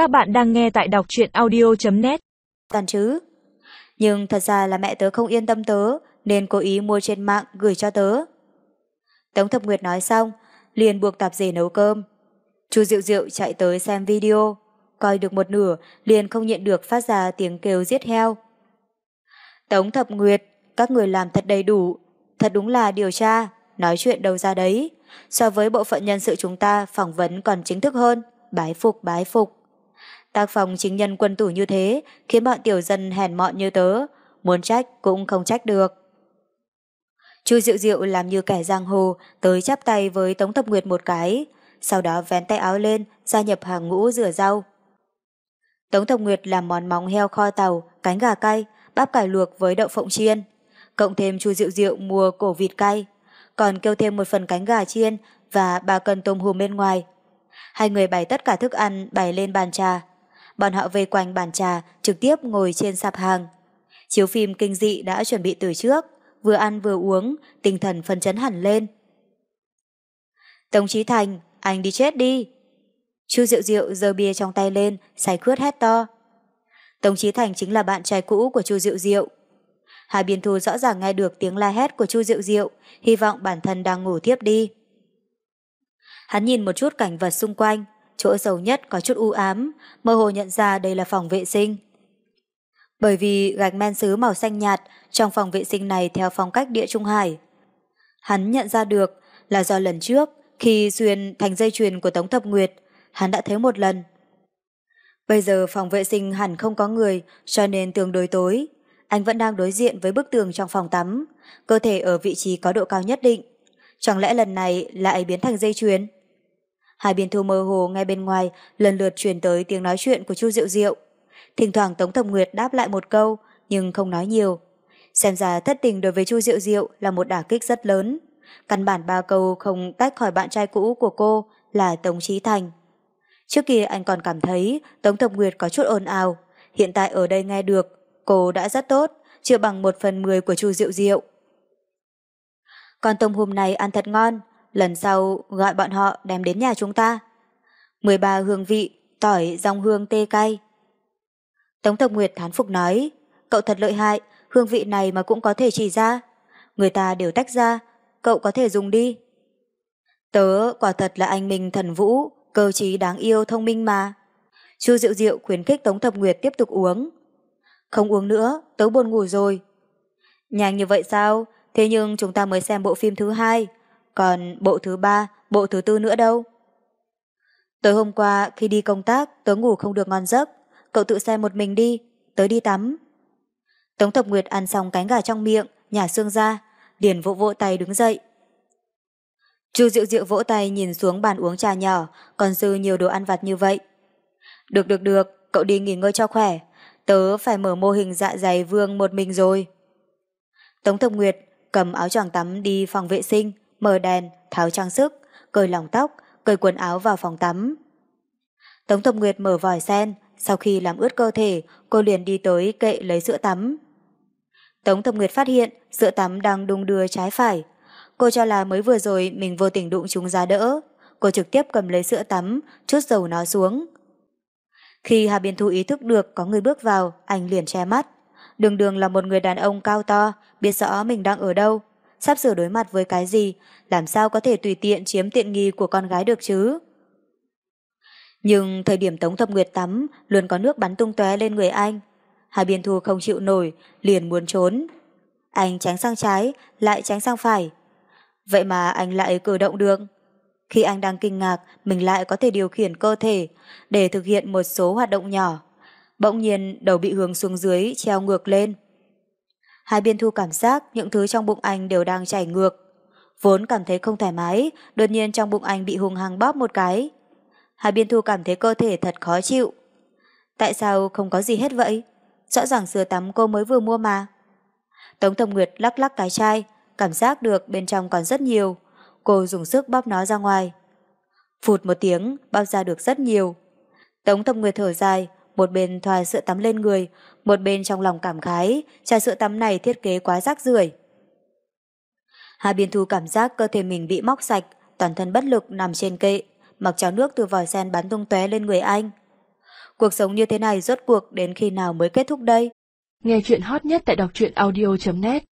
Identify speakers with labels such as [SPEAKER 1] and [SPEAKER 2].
[SPEAKER 1] Các bạn đang nghe tại đọc truyện audio.net
[SPEAKER 2] Toàn chứ. Nhưng thật ra là mẹ tớ không yên tâm tớ, nên cố ý mua trên mạng gửi cho tớ. Tống Thập Nguyệt nói xong, liền buộc tạp dề nấu cơm. Chu Diệu Diệu chạy tới xem video, coi được một nửa, liền không nhịn được phát ra tiếng kêu giết heo. Tống Thập Nguyệt, các người làm thật đầy đủ, thật đúng là điều tra, nói chuyện đâu ra đấy. So với bộ phận nhân sự chúng ta phỏng vấn còn chính thức hơn, bái phục bái phục. Tác phòng chính nhân quân tử như thế khiến bọn tiểu dân hèn mọn như tớ, muốn trách cũng không trách được. Chu Diệu Diệu làm như kẻ giang hồ tới chắp tay với Tống Thập Nguyệt một cái, sau đó vén tay áo lên, gia nhập hàng ngũ rửa rau. Tống Thập Nguyệt làm món móng heo kho tàu, cánh gà cay, bắp cải luộc với đậu phộng chiên, cộng thêm Chu Diệu Diệu mua cổ vịt cay, còn kêu thêm một phần cánh gà chiên và ba cân tôm hùm bên ngoài. Hai người bày tất cả thức ăn bày lên bàn trà. Bọn họ vây quanh bàn trà, trực tiếp ngồi trên sạp hàng. Chiếu phim kinh dị đã chuẩn bị từ trước, vừa ăn vừa uống, tinh thần phân chấn hẳn lên. Tống Chí Thành, anh đi chết đi. Chu Diệu Diệu giơ bia trong tay lên, say khướt hét to. Tống Chí Thành chính là bạn trai cũ của Chu Diệu Diệu. Hà Biên Thu rõ ràng nghe được tiếng la hét của Chu Diệu Diệu, hy vọng bản thân đang ngủ tiếp đi. Hắn nhìn một chút cảnh vật xung quanh, chỗ sâu nhất có chút u ám, mơ hồ nhận ra đây là phòng vệ sinh. Bởi vì gạch men sứ màu xanh nhạt trong phòng vệ sinh này theo phong cách địa trung hải. Hắn nhận ra được là do lần trước khi xuyên thành dây chuyền của Tống Thập Nguyệt, hắn đã thấy một lần. Bây giờ phòng vệ sinh hẳn không có người cho nên tương đối tối. Anh vẫn đang đối diện với bức tường trong phòng tắm, cơ thể ở vị trí có độ cao nhất định. Chẳng lẽ lần này lại biến thành dây chuyền? Hai biên thu mơ hồ ngay bên ngoài lần lượt truyền tới tiếng nói chuyện của Chu Diệu Diệu. Thỉnh thoảng Tống Thẩm Nguyệt đáp lại một câu nhưng không nói nhiều. Xem ra thất tình đối với Chu Diệu Diệu là một đả kích rất lớn. Căn bản ba câu không tách khỏi bạn trai cũ của cô là Tống Trí Thành. Trước kia anh còn cảm thấy Tống Thập Nguyệt có chút ồn ào. Hiện tại ở đây nghe được, cô đã rất tốt, chưa bằng một phần mười của Chu Diệu Diệu. Còn tôm hôm này ăn thật ngon, lần sau gọi bọn họ đem đến nhà chúng ta. 13 hương vị, tỏi, rong hương tê cay. Tống Thập Nguyệt thán phục nói, cậu thật lợi hại, hương vị này mà cũng có thể chỉ ra. Người ta đều tách ra, cậu có thể dùng đi. Tớ quả thật là anh mình thần vũ, cơ trí đáng yêu thông minh mà. Chu Diệu Diệu khuyến khích Tống Thập Nguyệt tiếp tục uống. Không uống nữa, tớ buồn ngủ rồi. Nhanh như vậy sao? Thế nhưng chúng ta mới xem bộ phim thứ hai, còn bộ thứ ba, bộ thứ tư nữa đâu? Tối hôm qua khi đi công tác tớ ngủ không được ngon giấc, cậu tự xem một mình đi, tớ đi tắm. Tống Thập Nguyệt ăn xong cánh gà trong miệng, nhả xương ra, liền vỗ vỗ tay đứng dậy. Chu Diệu Diệu vỗ tay nhìn xuống bàn uống trà nhỏ, còn dư nhiều đồ ăn vặt như vậy. Được được được, cậu đi nghỉ ngơi cho khỏe, tớ phải mở mô hình dạ dày vương một mình rồi. Tống Thập Nguyệt cầm áo choàng tắm đi phòng vệ sinh, mở đèn, tháo trang sức, cởi lòng tóc, cởi quần áo vào phòng tắm. Tống Thập Nguyệt mở vòi sen, sau khi làm ướt cơ thể, cô liền đi tới kệ lấy sữa tắm. Tống Thập Nguyệt phát hiện sữa tắm đang đung đưa trái phải. Cô cho là mới vừa rồi mình vô tình đụng chúng giá đỡ. Cô trực tiếp cầm lấy sữa tắm, chút dầu nó xuống. Khi Hà Biên Thu ý thức được có người bước vào, anh liền che mắt. Đường đường là một người đàn ông cao to, biết rõ mình đang ở đâu, sắp sửa đối mặt với cái gì, làm sao có thể tùy tiện chiếm tiện nghi của con gái được chứ. Nhưng thời điểm Tống Thập Nguyệt tắm luôn có nước bắn tung tóe lên người anh. Hà Biên Thu không chịu nổi, liền muốn trốn. Anh tránh sang trái, lại tránh sang phải. Vậy mà anh lại cử động được. Khi anh đang kinh ngạc, mình lại có thể điều khiển cơ thể để thực hiện một số hoạt động nhỏ. Bỗng nhiên đầu bị hướng xuống dưới, treo ngược lên. Hai biên thu cảm giác những thứ trong bụng anh đều đang chảy ngược. Vốn cảm thấy không thoải mái, đột nhiên trong bụng anh bị hùng hăng bóp một cái. Hai biên thu cảm thấy cơ thể thật khó chịu. Tại sao không có gì hết vậy? Rõ ràng sữa tắm cô mới vừa mua mà. Tống Thẩm Nguyệt lắc lắc cái chai, cảm giác được bên trong còn rất nhiều. Cô dùng sức bóp nó ra ngoài. Phụt một tiếng, bao ra được rất nhiều. Tống Thẩm Nguyệt thở dài, một bên thoa sữa tắm lên người, một bên trong lòng cảm khái, trà sữa tắm này thiết kế quá rác rưởi. Hà Biên Thu cảm giác cơ thể mình bị móc sạch, toàn thân bất lực nằm trên kệ, mặc cháo nước từ vòi sen bắn tung tóe lên người anh. Cuộc sống như thế này rốt cuộc đến khi nào mới kết thúc đây?
[SPEAKER 1] Nghe chuyện hot nhất tại đọc truyện audio.net